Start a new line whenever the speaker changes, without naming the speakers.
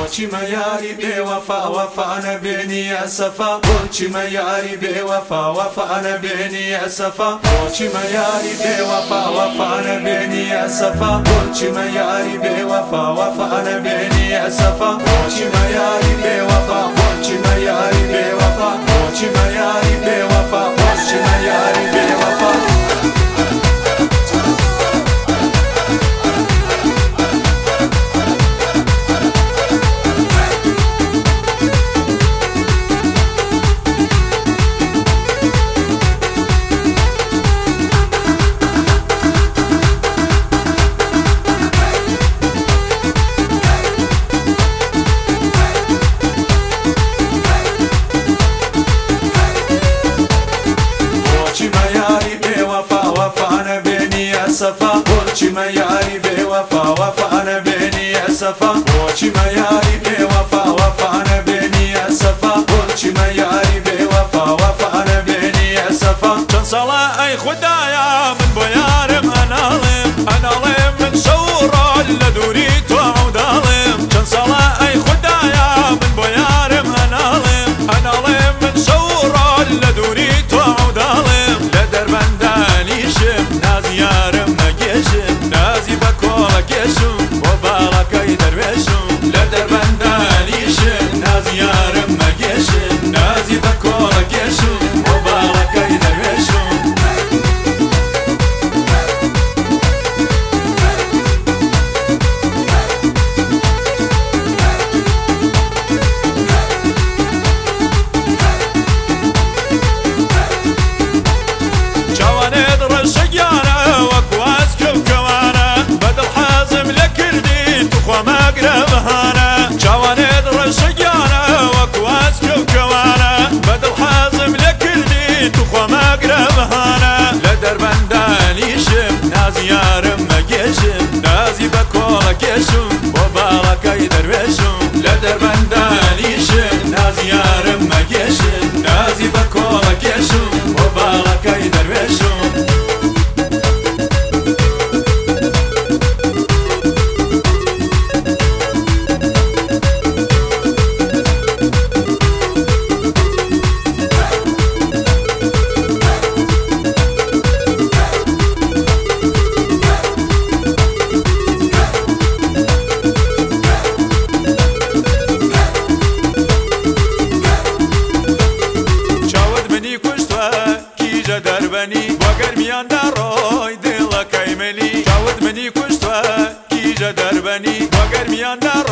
بۆچی مەیاری بێوەفا وەفانە بێنی ئەسەفا بۆچی مەیاری بێوەفا وەفانە بێنی ئەسەفا بۆچی مەیاری بێوەفا وەفانە بێنی ئەسەفا بۆچی مەیاری بێوەفا وەفانە بێنی ئەسەفا بۆچی مەیاری بێوەفا سفا بۆچی مەیاری بێوەفا وەفانە بێنی ئەسەفا بۆچی مەیاری بێوەفا وەفانە دەربەنی وەگەرمیاندا ڕۆی دڵەکەی ملی. چاوت منی کوشتوە کیژە دەربەنی وەگەرمیاندا ڕۆی